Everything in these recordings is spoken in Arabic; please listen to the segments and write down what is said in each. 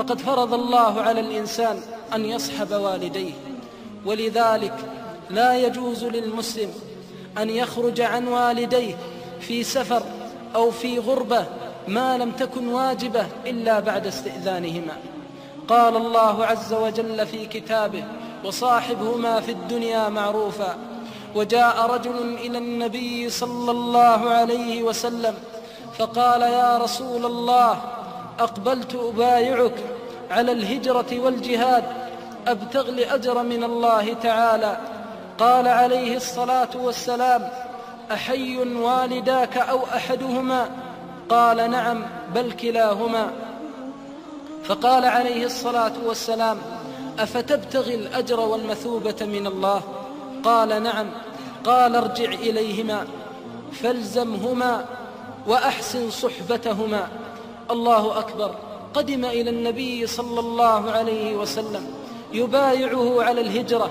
فقد فرض الله على الإنسان أن يصحب والديه. ولذلك لا يجوز للمسلم أن يخرج عن والديه في سفر أو في غربة ما لم تكن واجبة إلا بعد استئذانهما. قال الله عز وجل في كتابه وصاحبهما في الدنيا معروفا وجاء رجل إلى النبي صلى الله عليه وسلم فقال يا رسول الله أقبلت أبايعك على الهجرة والجهاد أبتغ لأجر من الله تعالى. قال عليه الصلاة والسلام أحي والداك أو أحدهما؟ قال نعم بل كلاهما. فقال عليه الصلاة والسلام أفتبتغي الأجر والمثوبة من الله؟ قال نعم. قال ارجع إليهما فالزمهما وأحسن صحبتهما. الله أكبر. قدم إلى النبي صلى الله عليه وسلم. يبايعه على الهجرة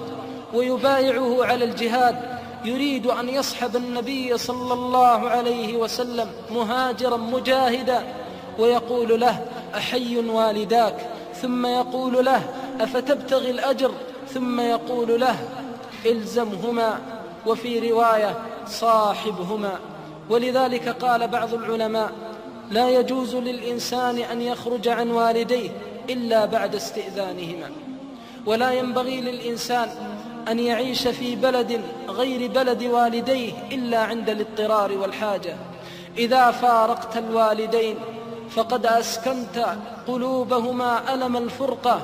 ويبايعه على الجهاد. يريد أن يصحب النبي صلى الله عليه وسلم مهاجرا مجاهدا. ويقول له أحي والداك. ثم يقول له أفتبتغي الأجر؟ ثم يقول له إلزمهما. وفي رواية صاحبهما. ولذلك قال بعض العلماء لا يجوز للإنسان أن يخرج عن والديه إلا بعد استئذانهما. ولا ينبغي للإنسان أن يعيش في بلد غير بلد والديه إلا عند الاضطرار والحاجة. إذا فارقت الوالدين فقد أسكنت قلوبهما ألم الفرقة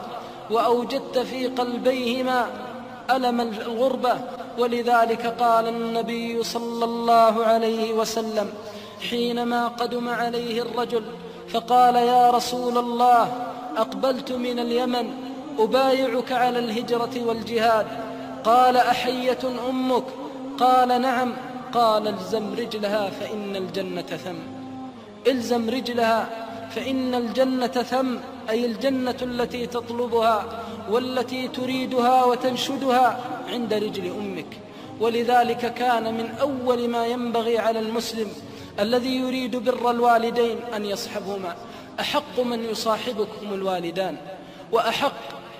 وأوجدت في قلبيهما ألم الغربة. ولذلك قال النبي صلى الله عليه وسلم حينما قدم عليه الرجل فقال يا رسول الله أقبلت من اليمن أبايعك على الهجرة والجهاد. قال أحية أمك. قال نعم. قال الزم رجلها فإن الجنة ثم. الزم رجلها فإن الجنة ثم أي الجنة التي تطلبها والتي تريدها وتنشدها عند رجل أمك. ولذلك كان من أول ما ينبغي على المسلم الذي يريد بر الوالدين أن يصحبهما. أحق من يصاحبكم الوالدان وأحق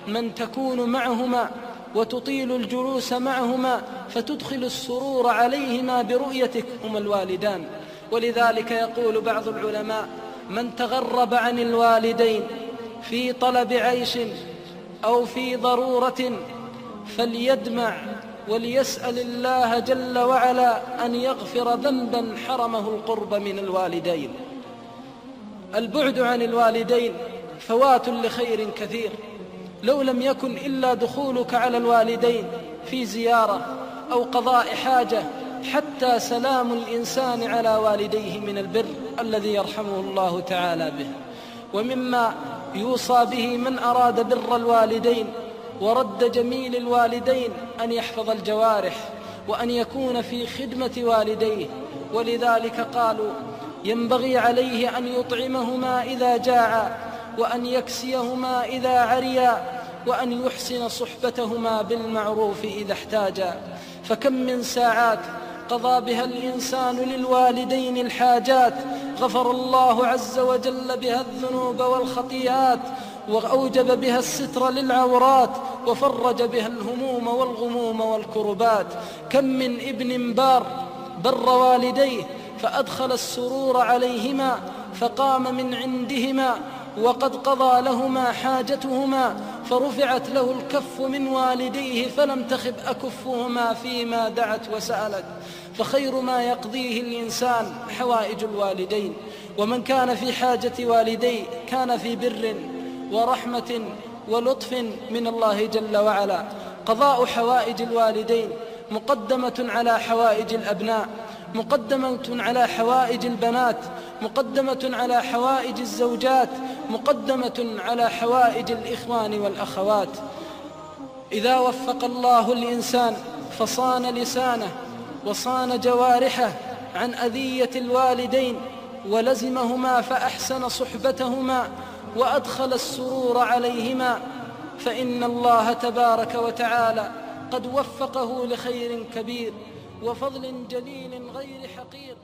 من تكون معهما وتطيل الجلوس معهما فتدخل السرور عليهما برؤيتك هما الوالدان. ولذلك يقول بعض العلماء من تغرب عن الوالدين في طلب عيش أو في ضرورة فليدمع وليسأل الله جل وعلا أن يغفر ذنبا حرمه القرب من الوالدين. البعد عن الوالدين فوات لخير كثير. لو لم يكن إلا دخولك على الوالدين في زيارة أو قضاء حاجة حتى سلام الإنسان على والديه من البر الذي يرحمه الله تعالى به. ومما يوصى به من أراد بر الوالدين ورد جميل الوالدين أن يحفظ الجوارح وأن يكون في خدمة والديه. ولذلك قالوا ينبغي عليه أن يطعمهما إذا جاعا وأن يكسيهما إذا عريا وأن يحسن صحبتهما بالمعروف إذا احتاجا. فكم من ساعات قضى بها الإنسان للوالدين الحاجات غفر الله عز وجل بها الذنوب والخطيئات وأوجب بها الستر للعورات وفرج بها الهموم والغموم والكربات. كم من ابن بار بر والديه فأدخل السرور عليهما فقام من عندهما وقد قضى لهما حاجتهما فرفعت له الكف من والديه فلم تخب أكفهما فيما دعت وسألت. فخير ما يقضيه الإنسان حوائج الوالدين. ومن كان في حاجة والديه كان في بر ورحمة ولطف من الله جل وعلا. قضاء حوائج الوالدين مقدمة على حوائج الأبناء مقدمة على حوائج البنات مقدمة على حوائج الزوجات مقدمة على حوائج الإخوان والأخوات. إذا وفق الله الإنسان فصان لسانه وصان جوارحه عن أذية الوالدين ولزمهما فأحسن صحبتهما وأدخل السرور عليهما فإن الله تبارك وتعالى قد وفقه لخير كبير وفضل جليل غير حقير.